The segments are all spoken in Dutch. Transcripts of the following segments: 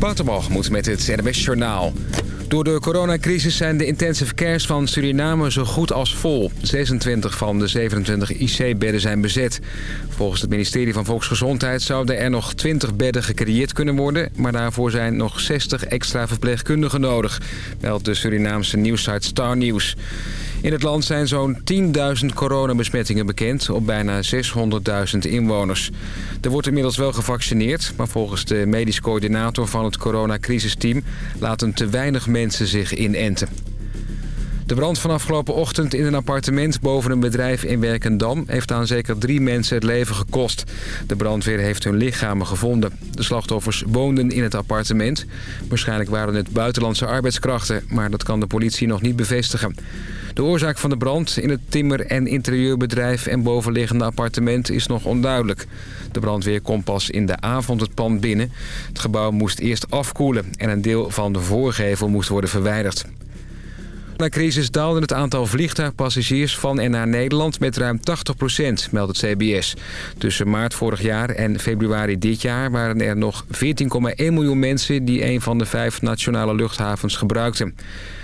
Waterbalgemoed met het NWS Journaal. Door de coronacrisis zijn de intensive cares van Suriname zo goed als vol. 26 van de 27 IC-bedden zijn bezet. Volgens het ministerie van Volksgezondheid zouden er nog 20 bedden gecreëerd kunnen worden... maar daarvoor zijn nog 60 extra verpleegkundigen nodig, meldt de Surinaamse nieuwssite Star News. In het land zijn zo'n 10.000 coronabesmettingen bekend op bijna 600.000 inwoners. Er wordt inmiddels wel gevaccineerd, maar volgens de medisch coördinator van het coronacrisisteam laten te weinig mensen zich inenten. De brand van afgelopen ochtend in een appartement boven een bedrijf in Werkendam... heeft aan zeker drie mensen het leven gekost. De brandweer heeft hun lichamen gevonden. De slachtoffers woonden in het appartement. Waarschijnlijk waren het buitenlandse arbeidskrachten... maar dat kan de politie nog niet bevestigen. De oorzaak van de brand in het timmer- en interieurbedrijf en bovenliggende appartement is nog onduidelijk. De brandweer komt pas in de avond het pand binnen. Het gebouw moest eerst afkoelen en een deel van de voorgevel moest worden verwijderd. Na crisis daalde het aantal vliegtuigpassagiers van en naar Nederland met ruim 80% meldt het CBS. Tussen maart vorig jaar en februari dit jaar waren er nog 14,1 miljoen mensen die een van de vijf nationale luchthavens gebruikten.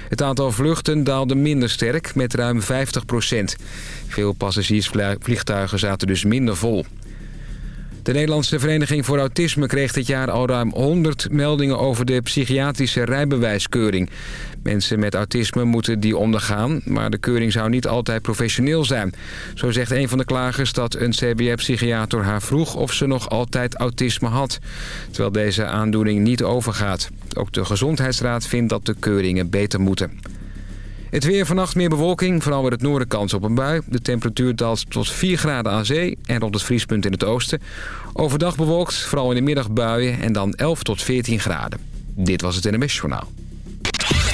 Het aantal vluchten daalde minder sterk, met ruim 50% Veel passagiersvliegtuigen zaten dus minder vol. De Nederlandse Vereniging voor Autisme kreeg dit jaar al ruim 100 meldingen over de psychiatrische rijbewijskeuring. Mensen met autisme moeten die ondergaan, maar de keuring zou niet altijd professioneel zijn. Zo zegt een van de klagers dat een CBR-psychiater haar vroeg of ze nog altijd autisme had. Terwijl deze aandoening niet overgaat. Ook de Gezondheidsraad vindt dat de keuringen beter moeten. Het weer vannacht meer bewolking, vooral in het noorden kans op een bui. De temperatuur daalt tot 4 graden aan zee en rond het vriespunt in het oosten. Overdag bewolkt, vooral in de middag buien en dan 11 tot 14 graden. Dit was het NMS Journaal.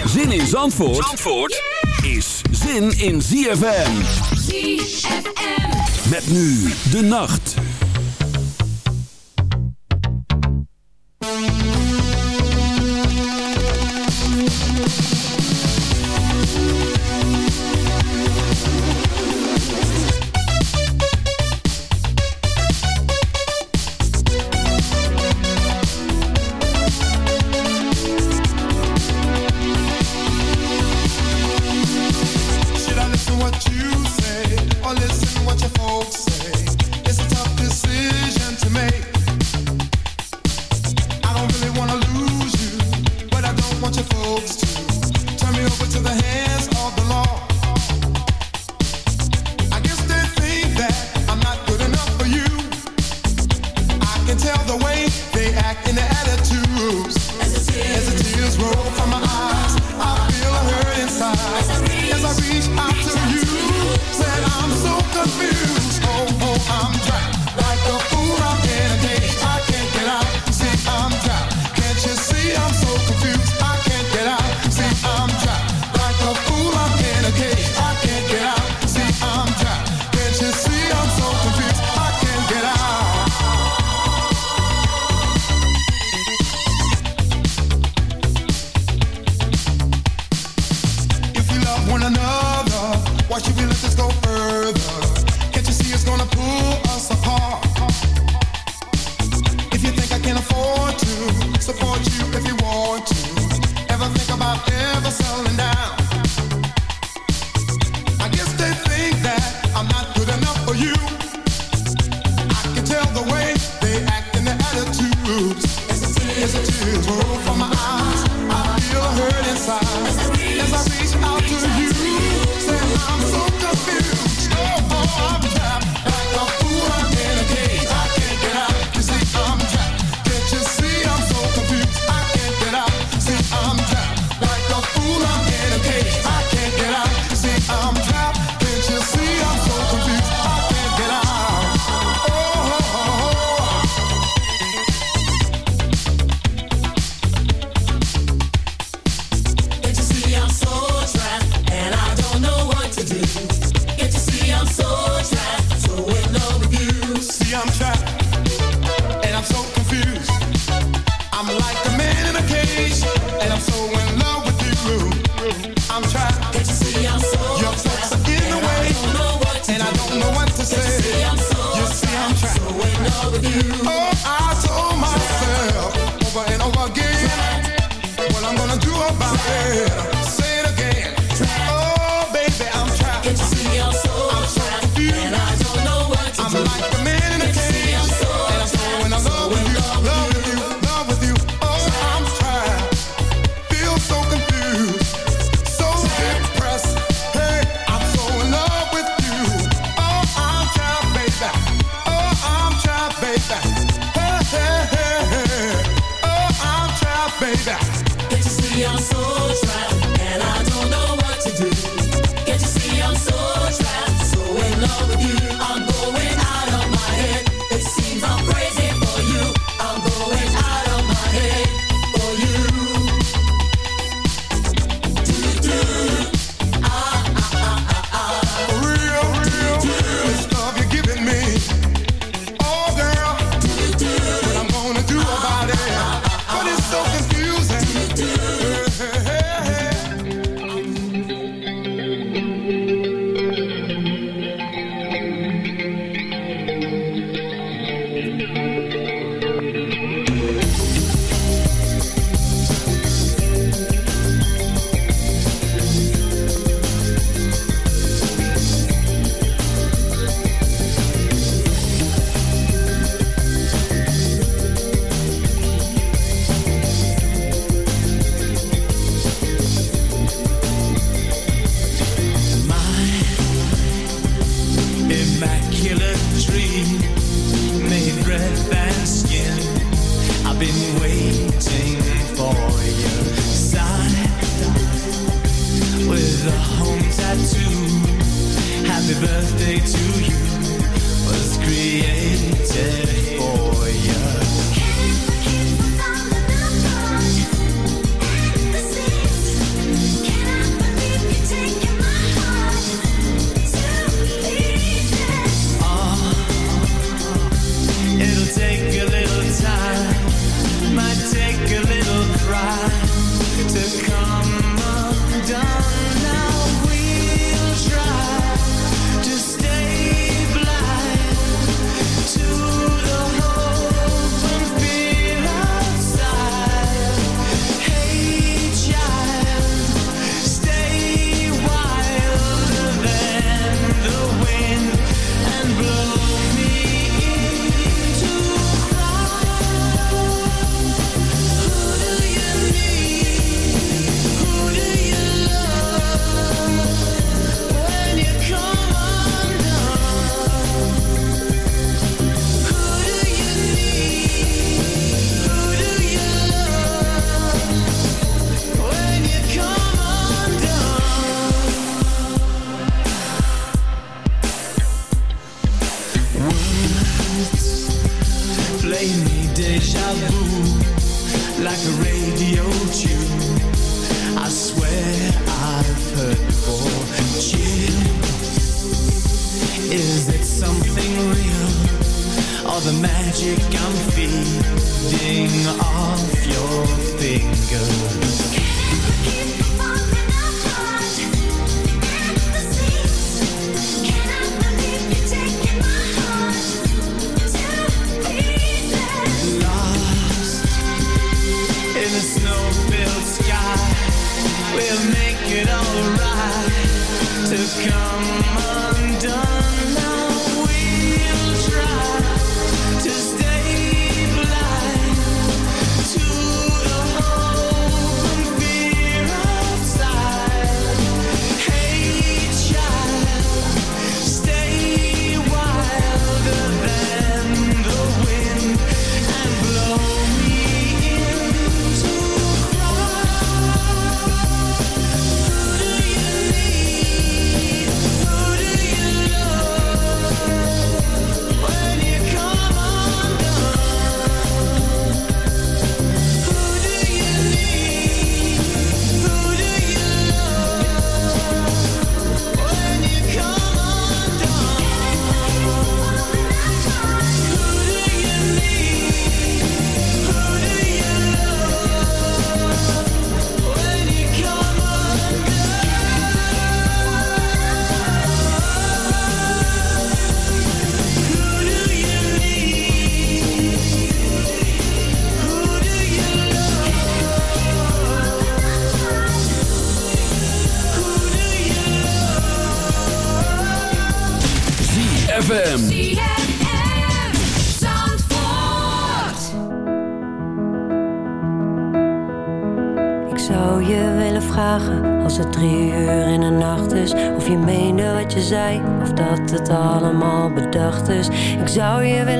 Zin in Zandvoort, Zandvoort is zin in ZFM. ZFM. Met nu de nacht. support you if you want to. Ever think about ever selling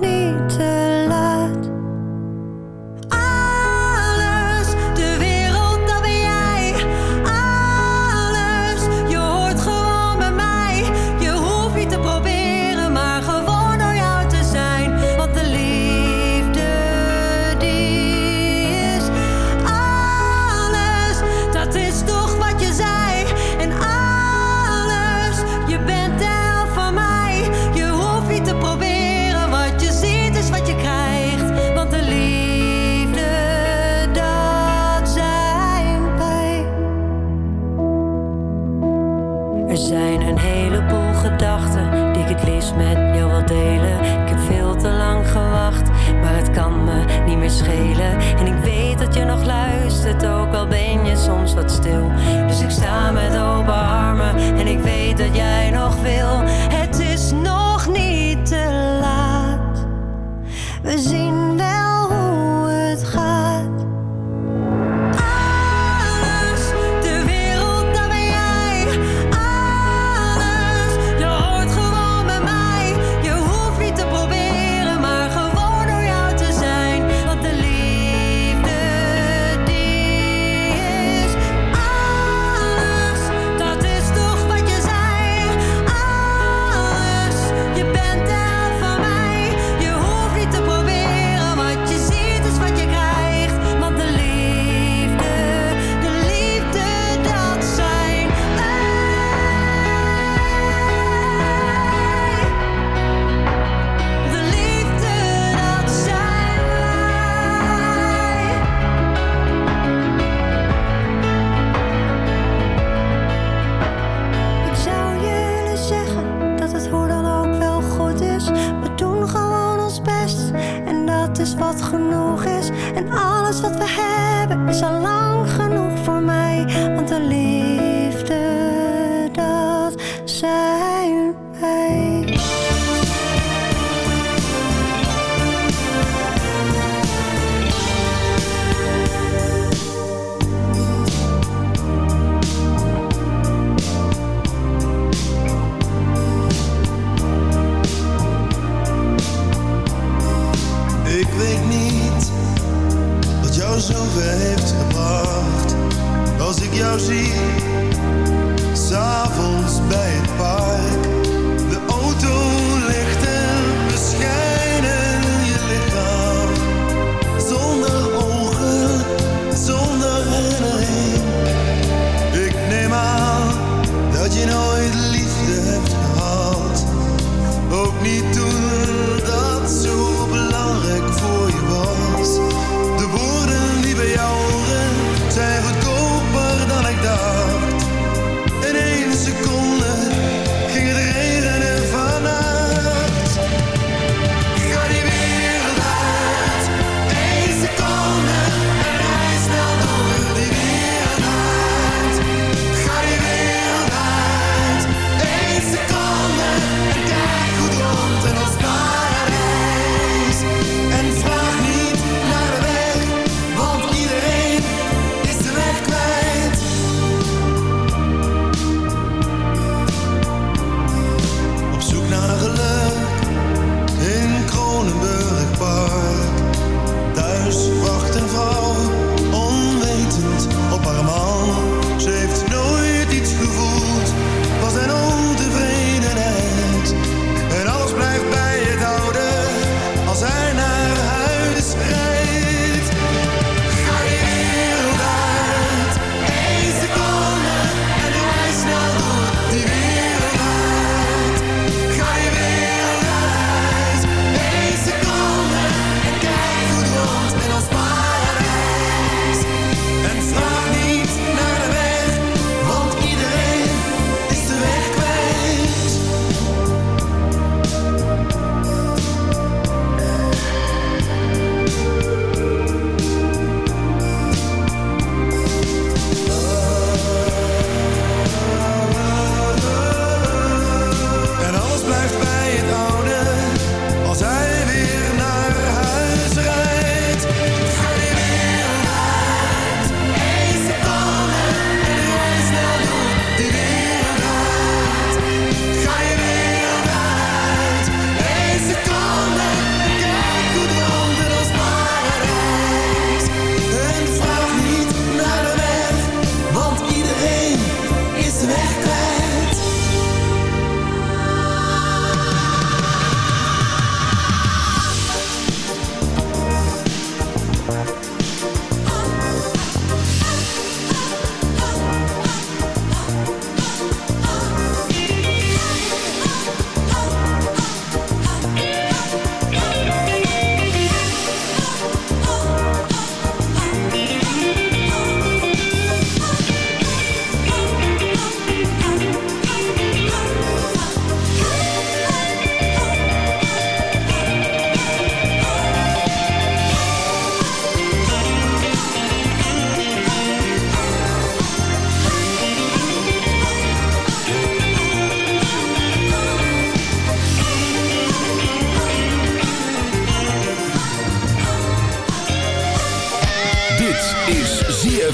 niet te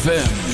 ZFM.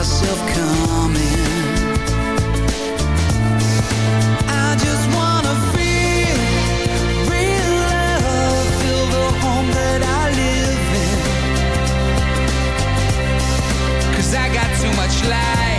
myself coming I just wanna feel real love Feel the home that I live I got too much light.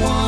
one.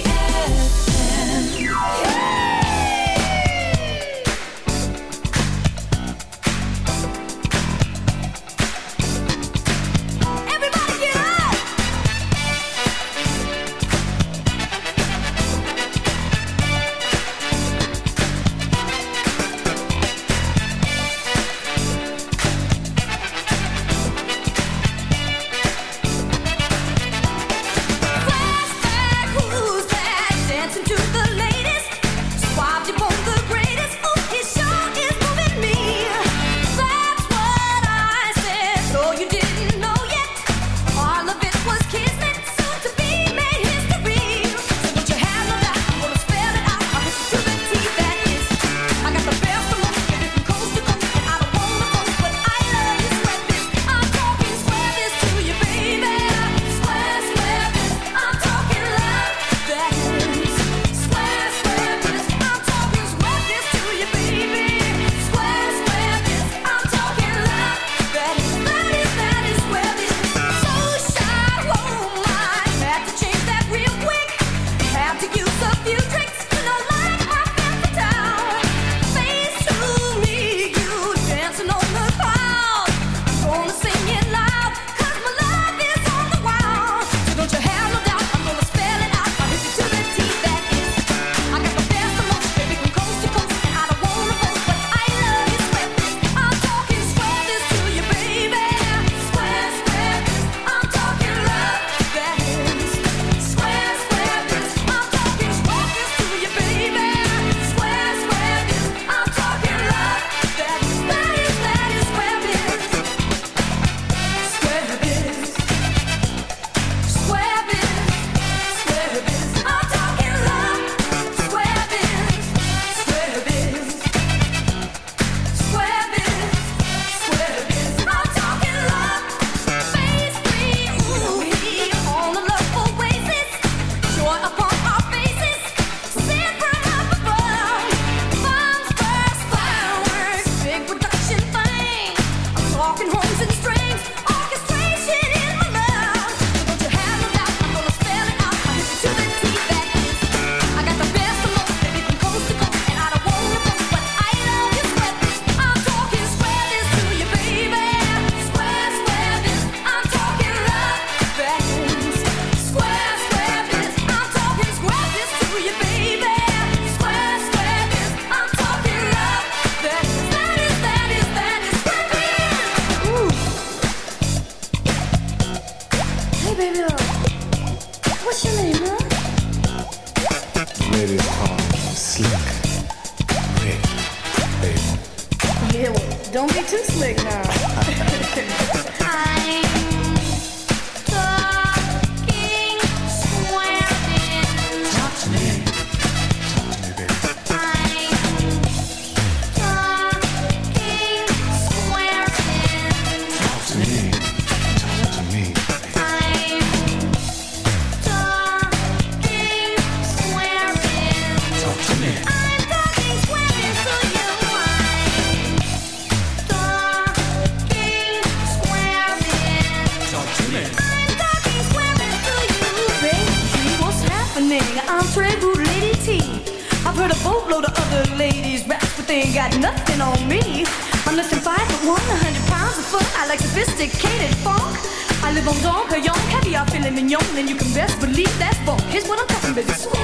heard a boatload of other ladies rap, but they ain't got nothing on me. I'm less than five foot one, a hundred pounds of foot. I like sophisticated funk. I live on Don Perignon, caviar, filet mignon, and you can best believe that funk. Here's what I'm talking about. Swam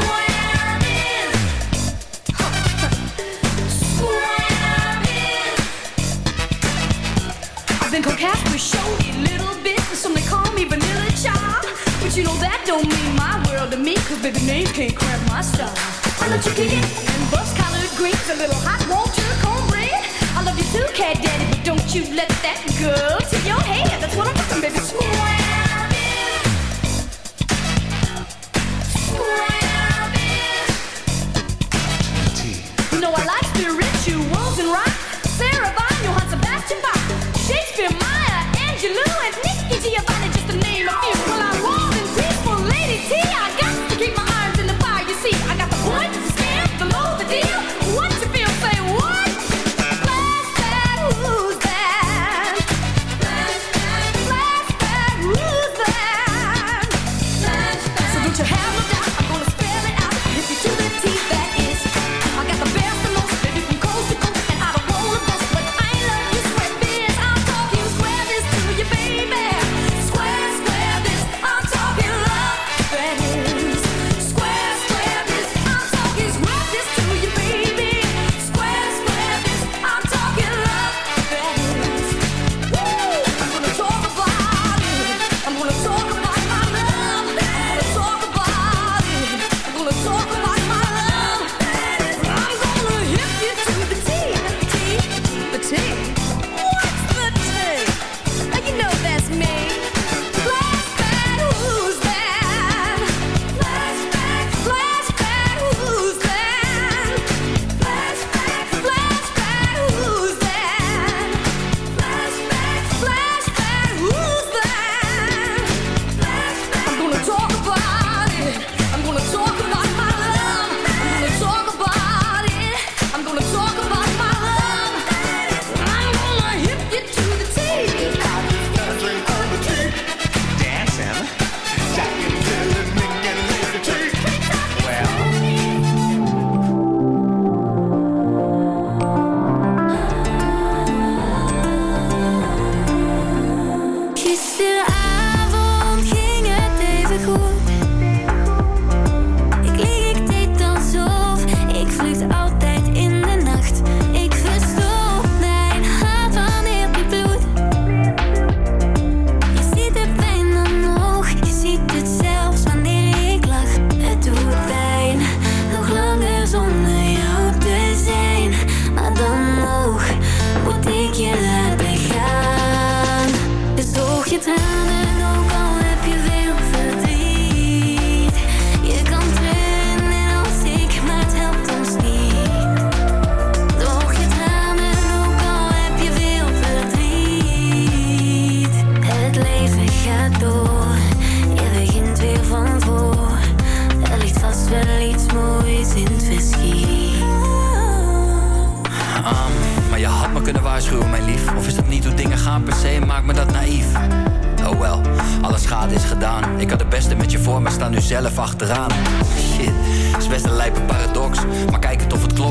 Swam I've been called Casper, showy little bit, but some they call me vanilla but you know that don't mean my world to me, cause baby names can't cramp my style. I love chicken and bus collard greens, a little hot water, cornbread. I love you too, cat daddy, but don't you let that go to your head. That's what I'm talking, baby. Swag.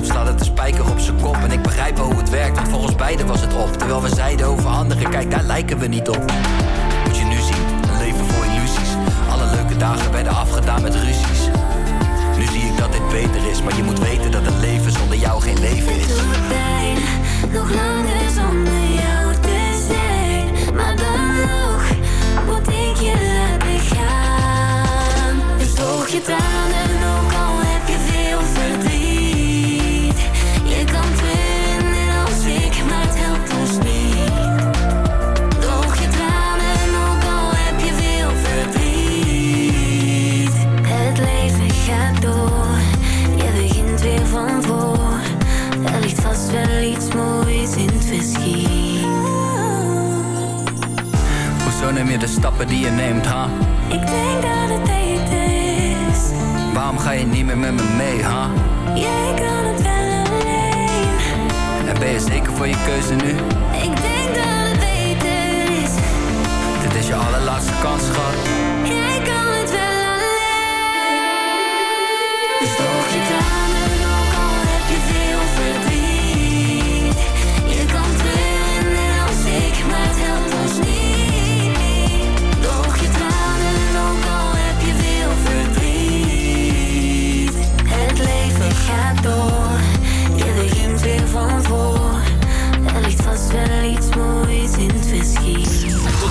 staat het een spijker op zijn kop. En ik begrijp wel hoe het werkt, want voor ons beiden was het op. Terwijl we zeiden over anderen, kijk daar lijken we niet op. Moet je nu zien, een leven voor illusies. Alle leuke dagen werden afgedaan met ruzies. Nu zie ik dat dit beter is, maar je moet weten dat het leven zonder jou geen leven is. Nog lang is pijn, nog langer zonder jou te zijn. Maar dan nog, moet ik je laten gaan. Dus je tranen. Neem je de stappen die je neemt, ha? Ik denk dat het beter is. Waarom ga je niet meer met me mee, ha? Jij kan het wel alleen. En ben je zeker voor je keuze nu? Ik denk dat het beter is. Dit is je allerlaatste kans, schat.